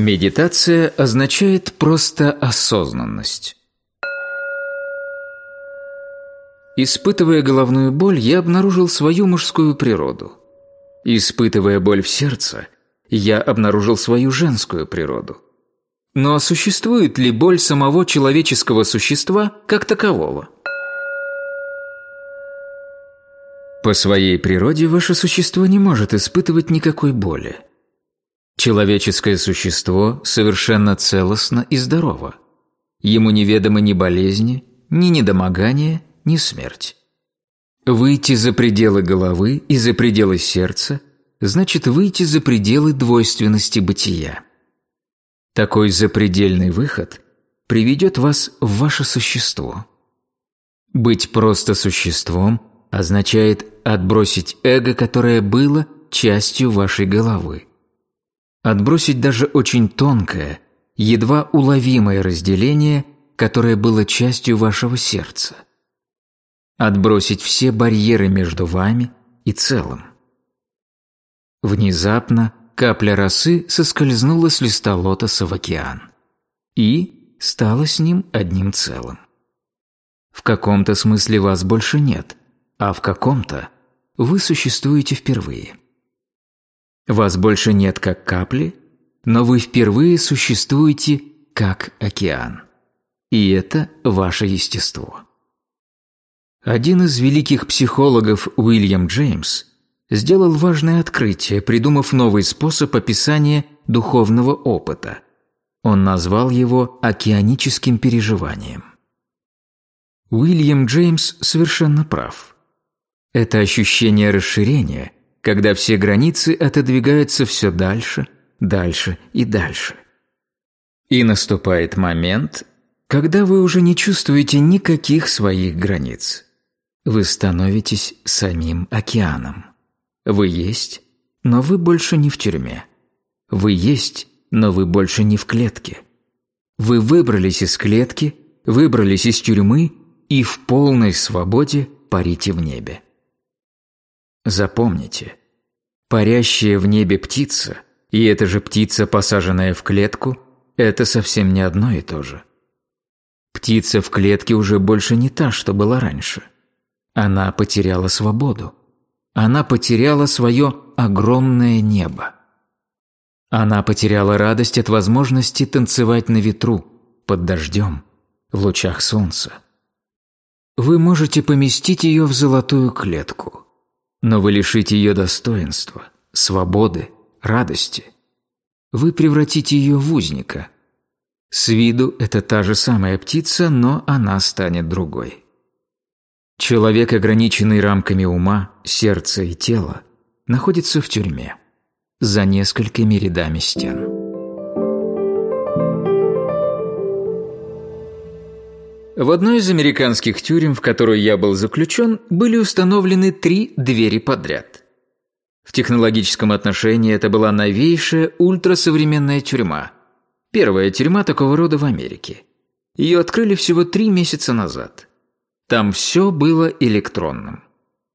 Медитация означает просто осознанность. Испытывая головную боль, я обнаружил свою мужскую природу. Испытывая боль в сердце, я обнаружил свою женскую природу. Но существует ли боль самого человеческого существа как такового? По своей природе ваше существо не может испытывать никакой боли. Человеческое существо совершенно целостно и здорово. Ему неведомы ни болезни, ни недомогание, ни смерть. Выйти за пределы головы и за пределы сердца значит выйти за пределы двойственности бытия. Такой запредельный выход приведет вас в ваше существо. Быть просто существом означает отбросить эго, которое было частью вашей головы. Отбросить даже очень тонкое, едва уловимое разделение, которое было частью вашего сердца. Отбросить все барьеры между вами и целым. Внезапно капля росы соскользнула с листа лотоса в океан и стала с ним одним целым. В каком-то смысле вас больше нет, а в каком-то вы существуете впервые. Вас больше нет как капли, но вы впервые существуете как океан. И это ваше естество. Один из великих психологов Уильям Джеймс сделал важное открытие, придумав новый способ описания духовного опыта. Он назвал его океаническим переживанием. Уильям Джеймс совершенно прав. Это ощущение расширения – когда все границы отодвигаются все дальше, дальше и дальше. И наступает момент, когда вы уже не чувствуете никаких своих границ. Вы становитесь самим океаном. Вы есть, но вы больше не в тюрьме. Вы есть, но вы больше не в клетке. Вы выбрались из клетки, выбрались из тюрьмы и в полной свободе парите в небе. Запомните, парящая в небе птица и эта же птица, посаженная в клетку, это совсем не одно и то же. Птица в клетке уже больше не та, что была раньше. Она потеряла свободу. Она потеряла свое огромное небо. Она потеряла радость от возможности танцевать на ветру, под дождем, в лучах солнца. Вы можете поместить ее в золотую клетку – но вы лишите ее достоинства, свободы, радости. Вы превратите ее в узника. С виду это та же самая птица, но она станет другой. Человек, ограниченный рамками ума, сердца и тела, находится в тюрьме, за несколькими рядами стен. В одной из американских тюрем, в которую я был заключен, были установлены три двери подряд. В технологическом отношении это была новейшая ультрасовременная тюрьма. Первая тюрьма такого рода в Америке. Ее открыли всего три месяца назад. Там все было электронным.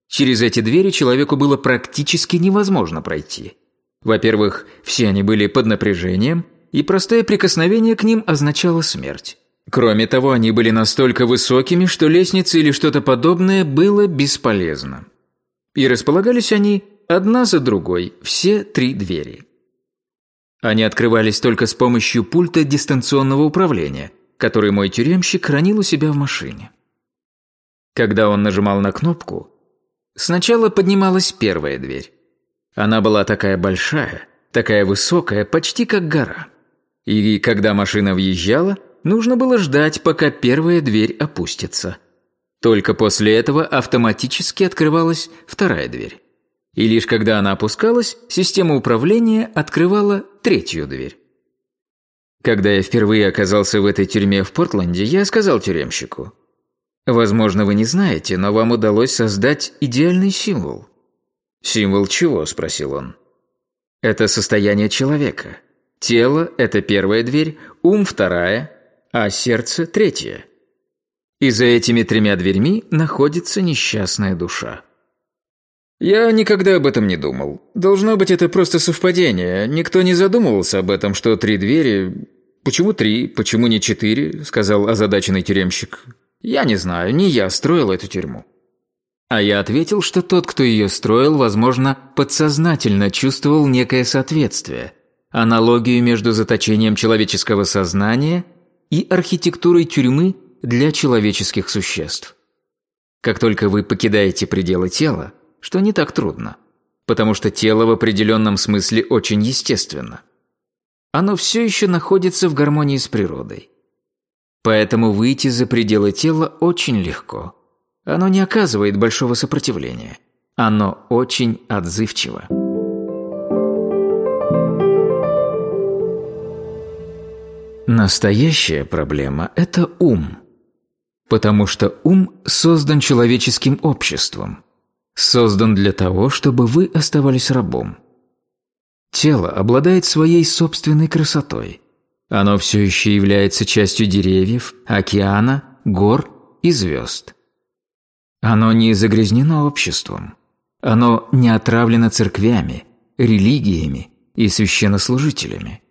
Через эти двери человеку было практически невозможно пройти. Во-первых, все они были под напряжением, и простое прикосновение к ним означало смерть. Кроме того, они были настолько высокими, что лестницы или что-то подобное было бесполезно. И располагались они одна за другой, все три двери. Они открывались только с помощью пульта дистанционного управления, который мой тюремщик хранил у себя в машине. Когда он нажимал на кнопку, сначала поднималась первая дверь. Она была такая большая, такая высокая, почти как гора. И когда машина въезжала, Нужно было ждать, пока первая дверь опустится. Только после этого автоматически открывалась вторая дверь. И лишь когда она опускалась, система управления открывала третью дверь. Когда я впервые оказался в этой тюрьме в Портленде, я сказал тюремщику, «Возможно, вы не знаете, но вам удалось создать идеальный символ». «Символ чего?» – спросил он. «Это состояние человека. Тело – это первая дверь, ум – вторая, а сердце – третье. И за этими тремя дверьми находится несчастная душа. Я никогда об этом не думал. Должно быть, это просто совпадение. Никто не задумывался об этом, что три двери... Почему три, почему не четыре? Сказал озадаченный тюремщик. Я не знаю, не я строил эту тюрьму. А я ответил, что тот, кто ее строил, возможно, подсознательно чувствовал некое соответствие, аналогию между заточением человеческого сознания и архитектурой тюрьмы для человеческих существ. Как только вы покидаете пределы тела, что не так трудно, потому что тело в определенном смысле очень естественно. Оно все еще находится в гармонии с природой. Поэтому выйти за пределы тела очень легко. Оно не оказывает большого сопротивления. Оно очень отзывчиво. Настоящая проблема – это ум. Потому что ум создан человеческим обществом создан для того, чтобы вы оставались рабом. Тело обладает своей собственной красотой. Оно все еще является частью деревьев, океана, гор и звезд. Оно не загрязнено обществом. Оно не отравлено церквями, религиями и священнослужителями.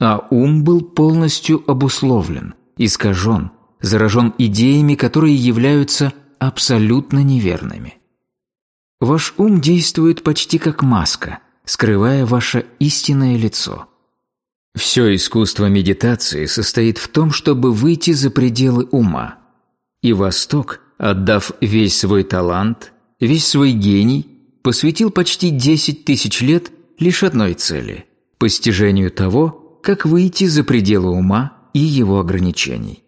А ум был полностью обусловлен, искажен, заражен идеями, которые являются абсолютно неверными. Ваш ум действует почти как маска, скрывая ваше истинное лицо. Все искусство медитации состоит в том, чтобы выйти за пределы ума. И Восток, отдав весь свой талант, весь свой гений, посвятил почти 10 тысяч лет лишь одной цели – постижению того, как выйти за пределы ума и его ограничений.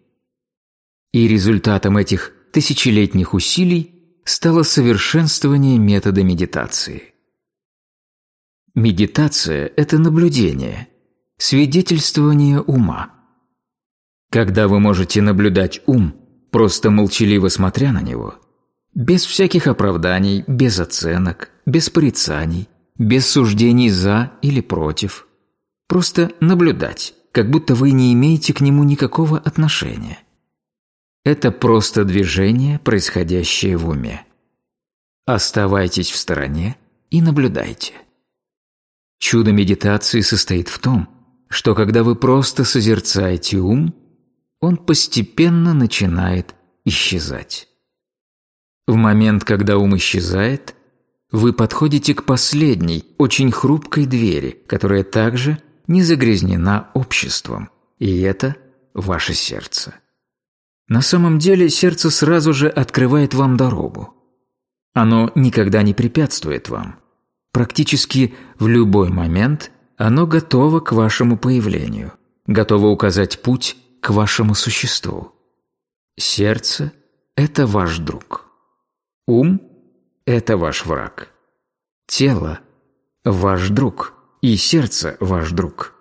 И результатом этих тысячелетних усилий стало совершенствование метода медитации. Медитация – это наблюдение, свидетельствование ума. Когда вы можете наблюдать ум, просто молчаливо смотря на него, без всяких оправданий, без оценок, без порицаний, без суждений «за» или «против», просто наблюдать, как будто вы не имеете к нему никакого отношения – это просто движение, происходящее в уме. Оставайтесь в стороне и наблюдайте. Чудо медитации состоит в том, что когда вы просто созерцаете ум, он постепенно начинает исчезать. В момент, когда ум исчезает, вы подходите к последней, очень хрупкой двери, которая также не загрязнена обществом, и это ваше сердце. На самом деле сердце сразу же открывает вам дорогу. Оно никогда не препятствует вам. Практически в любой момент оно готово к вашему появлению, готово указать путь к вашему существу. Сердце – это ваш друг. Ум – это ваш враг. Тело – ваш друг, и сердце – ваш друг.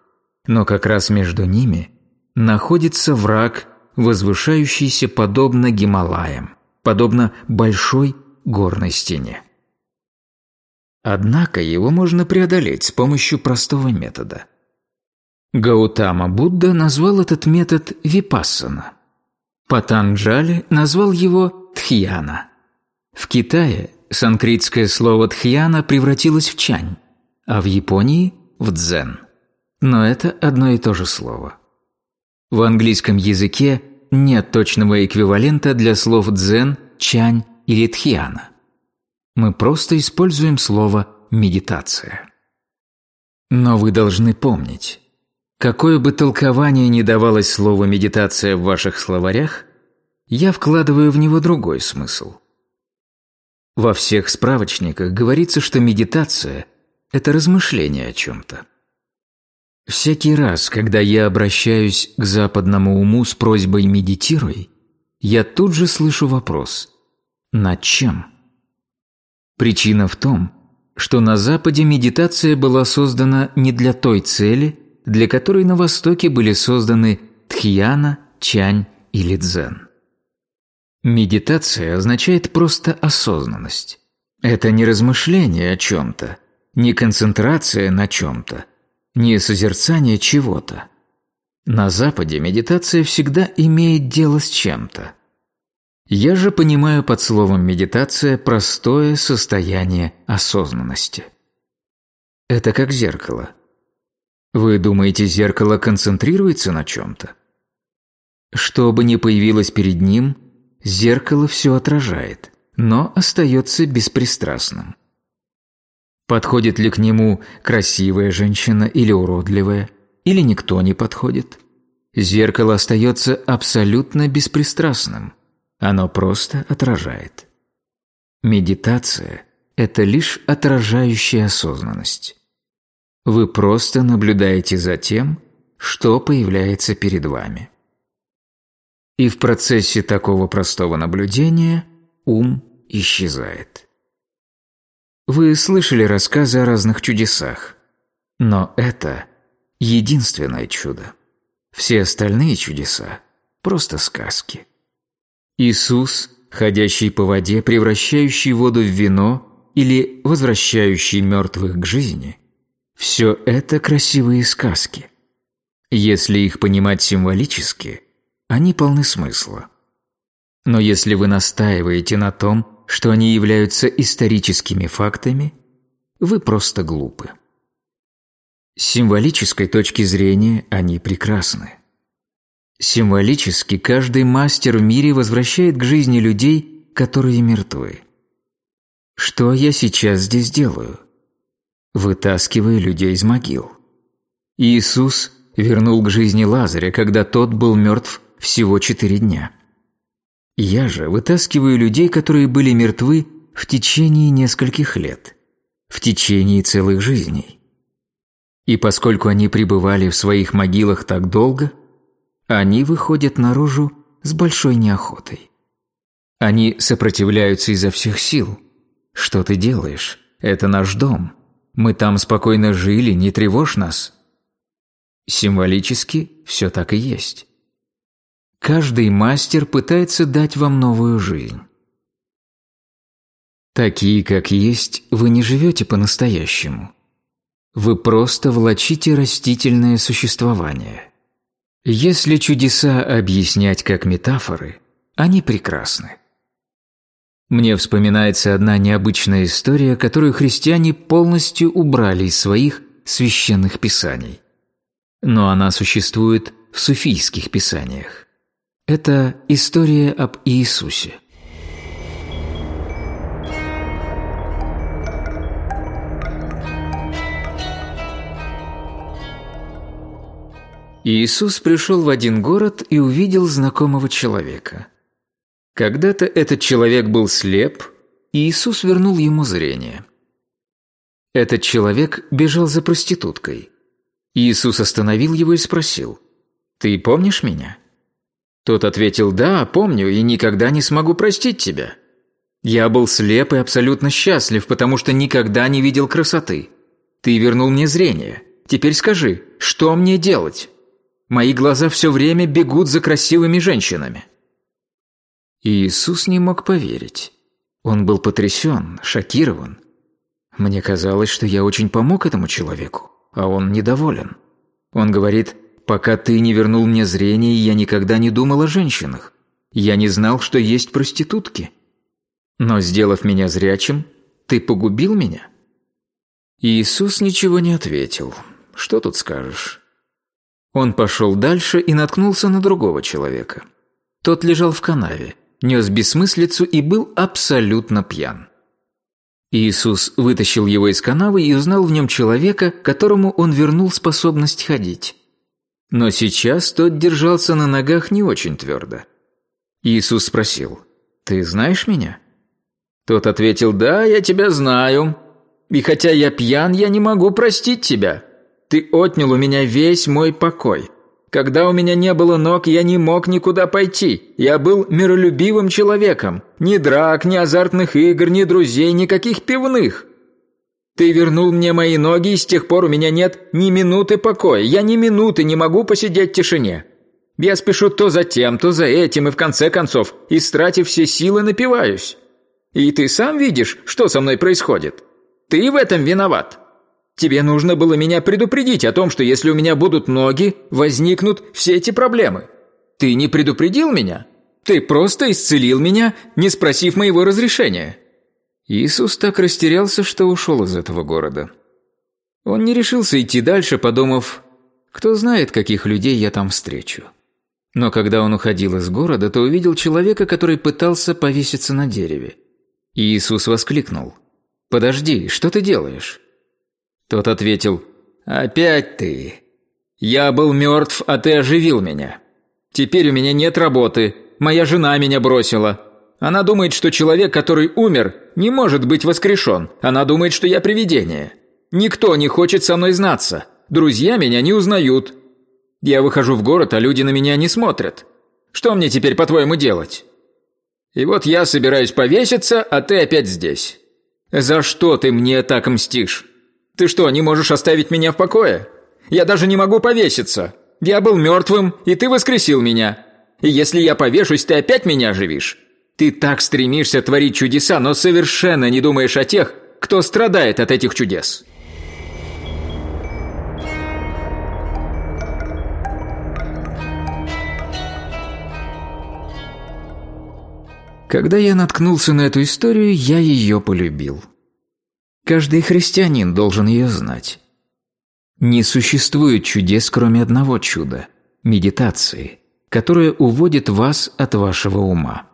Но как раз между ними находится враг – возвышающийся подобно Гималаям, подобно большой горной стене. Однако его можно преодолеть с помощью простого метода. Гаутама Будда назвал этот метод випассана. Патанджали назвал его тхьяна. В Китае санскритское слово тхьяна превратилось в чань, а в Японии – в дзен. Но это одно и то же слово. В английском языке нет точного эквивалента для слов «дзен», «чань» или «тхьяна». Мы просто используем слово «медитация». Но вы должны помнить, какое бы толкование ни давалось слову «медитация» в ваших словарях, я вкладываю в него другой смысл. Во всех справочниках говорится, что медитация – это размышление о чем-то. Всякий раз, когда я обращаюсь к западному уму с просьбой «медитируй», я тут же слышу вопрос «Над чем?». Причина в том, что на Западе медитация была создана не для той цели, для которой на Востоке были созданы тхьяна, чань или дзен. Медитация означает просто осознанность. Это не размышление о чем-то, не концентрация на чем-то – не созерцание чего-то. На Западе медитация всегда имеет дело с чем-то. Я же понимаю под словом медитация простое состояние осознанности. Это как зеркало. Вы думаете, зеркало концентрируется на чем-то? Что бы ни появилось перед ним, зеркало все отражает, но остается беспристрастным. Подходит ли к нему красивая женщина или уродливая, или никто не подходит? Зеркало остается абсолютно беспристрастным. Оно просто отражает. Медитация – это лишь отражающая осознанность. Вы просто наблюдаете за тем, что появляется перед вами. И в процессе такого простого наблюдения ум исчезает. Вы слышали рассказы о разных чудесах, но это единственное чудо. Все остальные чудеса – просто сказки. Иисус, ходящий по воде, превращающий воду в вино или возвращающий мертвых к жизни – все это красивые сказки. Если их понимать символически, они полны смысла. Но если вы настаиваете на том, что они являются историческими фактами, вы просто глупы. С символической точки зрения они прекрасны. Символически каждый мастер в мире возвращает к жизни людей, которые мертвы. Что я сейчас здесь делаю? Вытаскиваю людей из могил. Иисус вернул к жизни Лазаря, когда тот был мертв всего четыре дня. Я же вытаскиваю людей, которые были мертвы в течение нескольких лет, в течение целых жизней. И поскольку они пребывали в своих могилах так долго – они выходят наружу с большой неохотой. Они сопротивляются изо всех сил. Что ты делаешь? Это наш дом. Мы там спокойно жили, не тревожь нас. Символически все так и есть. Каждый мастер пытается дать вам новую жизнь. Такие, как есть, вы не живете по-настоящему. Вы просто влачите растительное существование. Если чудеса объяснять как метафоры, они прекрасны. Мне вспоминается одна необычная история, которую христиане полностью убрали из своих священных писаний. Но она существует в суфийских писаниях. Это история об Иисусе – Иисус пришел в один город и увидел знакомого человека. Когда-то этот человек был слеп, и Иисус вернул ему зрение. Этот человек бежал за проституткой. Иисус остановил его и спросил, «Ты помнишь меня?» Тот ответил, «Да, помню, и никогда не смогу простить тебя. Я был слеп и абсолютно счастлив, потому что никогда не видел красоты. Ты вернул мне зрение. Теперь скажи, что мне делать?» Мои глаза все время бегут за красивыми женщинами». Иисус не мог поверить. Он был потрясен, шокирован. Мне казалось, что я очень помог этому человеку, а он недоволен. Он говорит, «Пока ты не вернул мне зрение, я никогда не думал о женщинах. Я не знал, что есть проститутки. Но, сделав меня зрячим, ты погубил меня?» Иисус ничего не ответил. «Что тут скажешь?» Он пошел дальше и наткнулся на другого человека. Тот лежал в канаве, нес бессмыслицу и был абсолютно пьян. Иисус вытащил его из канавы и узнал в нем человека, которому он вернул способность ходить. Но сейчас тот держался на ногах не очень твердо. Иисус спросил, «Ты знаешь меня?» Тот ответил, «Да, я тебя знаю. И хотя я пьян, я не могу простить тебя. Ты отнял у меня весь мой покой. Когда у меня не было ног, я не мог никуда пойти. Я был миролюбивым человеком. Ни драк, ни азартных игр, ни друзей, никаких пивных. Ты вернул мне мои ноги, и с тех пор у меня нет ни минуты покоя. Я ни минуты не могу посидеть в тишине. Я спешу то за тем, то за этим, и в конце концов, истратив все силы, напиваюсь. И ты сам видишь, что со мной происходит. Ты в этом виноват. Тебе нужно было меня предупредить о том, что если у меня будут ноги, возникнут все эти проблемы. Ты не предупредил меня? Ты просто исцелил меня, не спросив моего разрешения». Иисус так растерялся, что ушел из этого города. Он не решился идти дальше, подумав, кто знает, каких людей я там встречу. Но когда он уходил из города, то увидел человека, который пытался повеситься на дереве. Иисус воскликнул. «Подожди, что ты делаешь?» Тот ответил. «Опять ты. Я был мертв, а ты оживил меня. Теперь у меня нет работы. Моя жена меня бросила. Она думает, что человек, который умер, не может быть воскрешен. Она думает, что я привидение. Никто не хочет со мной знаться. Друзья меня не узнают. Я выхожу в город, а люди на меня не смотрят. Что мне теперь, по-твоему, делать? И вот я собираюсь повеситься, а ты опять здесь. За что ты мне так мстишь? Ты что, не можешь оставить меня в покое? Я даже не могу повеситься. Я был мертвым, и ты воскресил меня. И если я повешусь, ты опять меня оживишь. Ты так стремишься творить чудеса, но совершенно не думаешь о тех, кто страдает от этих чудес. Когда я наткнулся на эту историю, я ее полюбил. Каждый христианин должен ее знать. Не существует чудес, кроме одного чуда – медитации, которое уводит вас от вашего ума.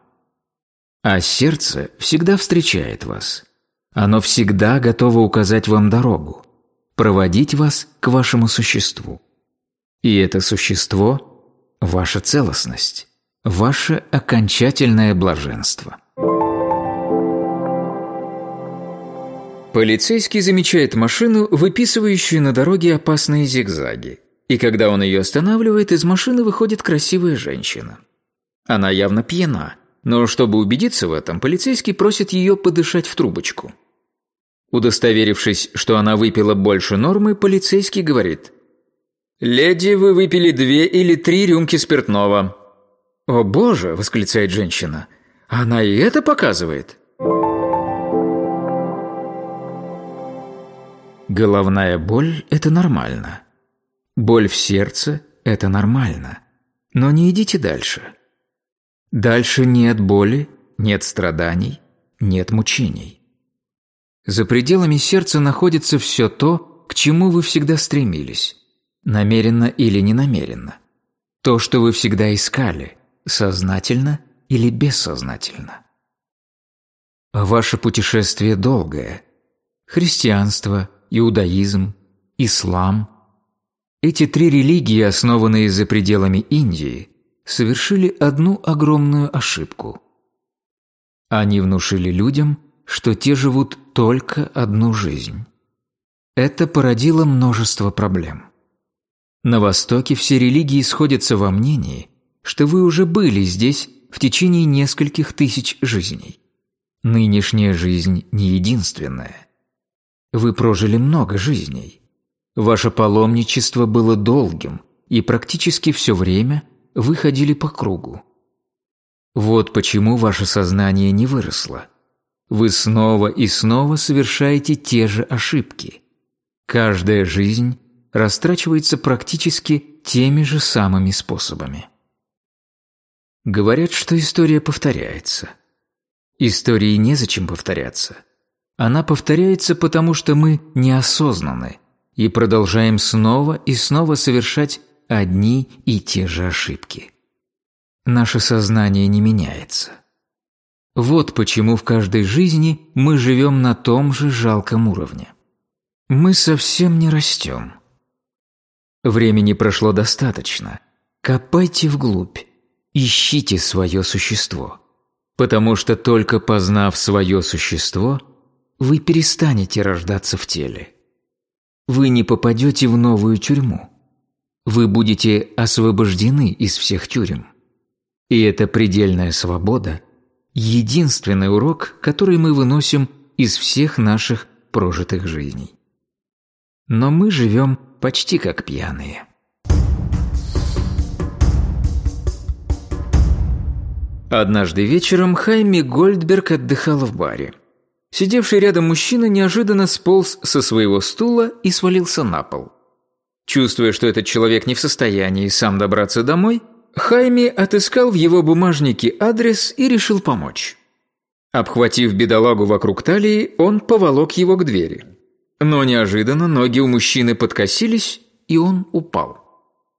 А сердце всегда встречает вас. Оно всегда готово указать вам дорогу, проводить вас к вашему существу. И это существо – ваша целостность, ваше окончательное блаженство. Полицейский замечает машину, выписывающую на дороге опасные зигзаги. И когда он ее останавливает, из машины выходит красивая женщина. Она явно пьяна, но чтобы убедиться в этом, полицейский просит ее подышать в трубочку. Удостоверившись, что она выпила больше нормы, полицейский говорит «Леди, вы выпили две или три рюмки спиртного». «О боже!» – восклицает женщина. «Она и это показывает?» Головная боль – это нормально. Боль в сердце – это нормально. Но не идите дальше. Дальше нет боли, нет страданий, нет мучений. За пределами сердца находится все то, к чему вы всегда стремились, намеренно или ненамеренно. То, что вы всегда искали, сознательно или бессознательно. Ваше путешествие долгое. Христианство, иудаизм, ислам. Эти три религии, основанные за пределами Индии, совершили одну огромную ошибку. Они внушили людям, что те живут только одну жизнь. Это породило множество проблем. На Востоке все религии сходятся во мнении, что вы уже были здесь в течение нескольких тысяч жизней. Нынешняя жизнь не единственная. Вы прожили много жизней. Ваше паломничество было долгим, и практически все время вы ходили по кругу. Вот почему ваше сознание не выросло. Вы снова и снова совершаете те же ошибки. Каждая жизнь растрачивается практически теми же самыми способами. Говорят, что история повторяется. Истории незачем повторяться – она повторяется потому, что мы неосознаны и продолжаем снова и снова совершать одни и те же ошибки. Наше сознание не меняется. Вот почему в каждой жизни мы живем на том же жалком уровне. Мы совсем не растем. Времени прошло достаточно. Копайте вглубь, ищите свое существо. Потому что только познав свое существо – вы перестанете рождаться в теле. Вы не попадете в новую тюрьму. Вы будете освобождены из всех тюрем. И эта предельная свобода – единственный урок, который мы выносим из всех наших прожитых жизней. Но мы живем почти как пьяные. Однажды вечером Хайми Гольдберг отдыхал в баре. Сидевший рядом мужчина неожиданно сполз со своего стула и свалился на пол. Чувствуя, что этот человек не в состоянии сам добраться домой, Хайми отыскал в его бумажнике адрес и решил помочь. Обхватив бедолагу вокруг талии, он поволок его к двери. Но неожиданно ноги у мужчины подкосились, и он упал.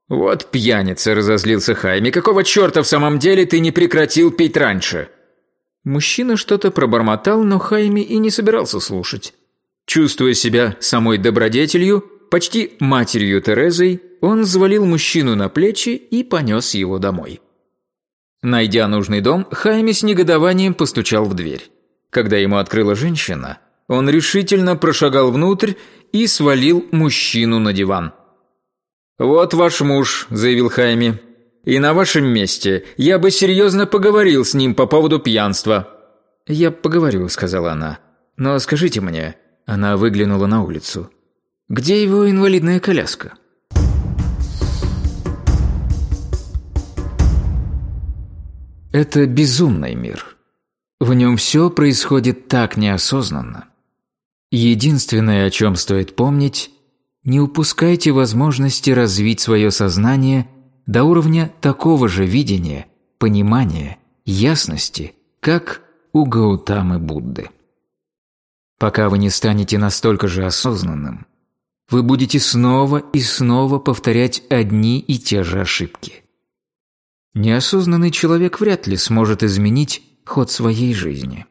«Вот пьяница!» – разозлился Хайми. «Какого черта в самом деле ты не прекратил пить раньше?» Мужчина что-то пробормотал, но Хайми и не собирался слушать. Чувствуя себя самой добродетелью, почти матерью Терезой, он взвалил мужчину на плечи и понес его домой. Найдя нужный дом, Хайми с негодованием постучал в дверь. Когда ему открыла женщина, он решительно прошагал внутрь и свалил мужчину на диван. «Вот ваш муж», – заявил Хайми. «И на вашем месте я бы серьезно поговорил с ним по поводу пьянства». «Я поговорю», – сказала она. «Но скажите мне...» – она выглянула на улицу. «Где его инвалидная коляска?» Это безумный мир. В нем все происходит так неосознанно. Единственное, о чем стоит помнить, не упускайте возможности развить свое сознание до уровня такого же видения, понимания, ясности, как у Гаутамы Будды. Пока вы не станете настолько же осознанным, вы будете снова и снова повторять одни и те же ошибки. Неосознанный человек вряд ли сможет изменить ход своей жизни.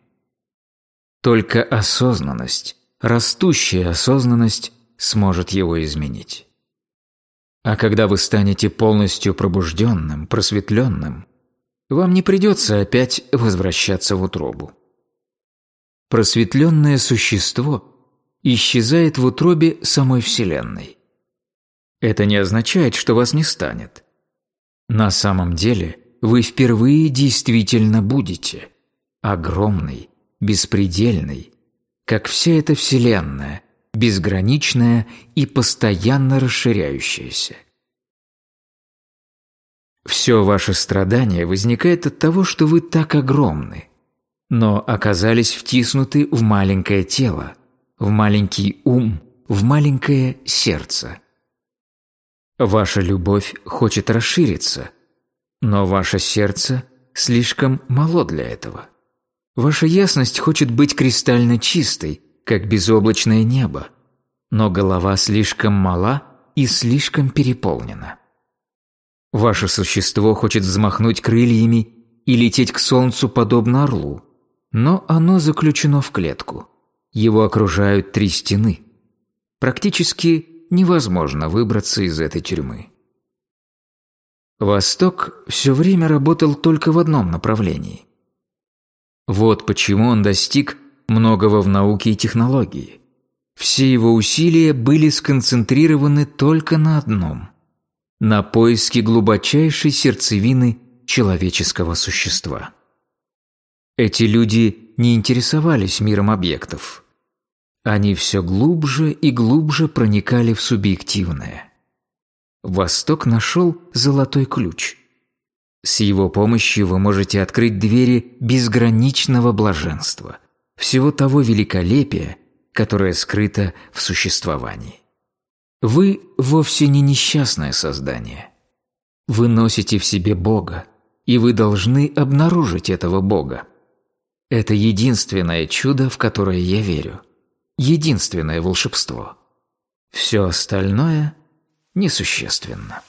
Только осознанность, растущая осознанность сможет его изменить. А когда вы станете полностью пробужденным, просветленным, вам не придется опять возвращаться в утробу. Просветленное существо исчезает в утробе самой Вселенной. Это не означает, что вас не станет. На самом деле вы впервые действительно будете огромный, беспредельный, как вся эта Вселенная, безграничная и постоянно расширяющаяся. Все ваше страдание возникает от того, что вы так огромны, но оказались втиснуты в маленькое тело, в маленький ум, в маленькое сердце. Ваша любовь хочет расшириться, но ваше сердце слишком мало для этого. Ваша ясность хочет быть кристально чистой, как безоблачное небо, но голова слишком мала и слишком переполнена. Ваше существо хочет взмахнуть крыльями и лететь к солнцу подобно орлу, но оно заключено в клетку. Его окружают три стены. Практически невозможно выбраться из этой тюрьмы. Восток все время работал только в одном направлении. Вот почему он достиг многого в науке и технологии. Все его усилия были сконцентрированы только на одном – на поиске глубочайшей сердцевины человеческого существа. Эти люди не интересовались миром объектов – они все глубже и глубже проникали в субъективное. Восток нашел золотой ключ. С его помощью вы можете открыть двери безграничного блаженства, всего того великолепия, которое скрыто в существовании. Вы вовсе не несчастное создание. Вы носите в себе Бога, и вы должны обнаружить этого Бога. Это единственное чудо, в которое я верю – единственное волшебство. Все остальное несущественно.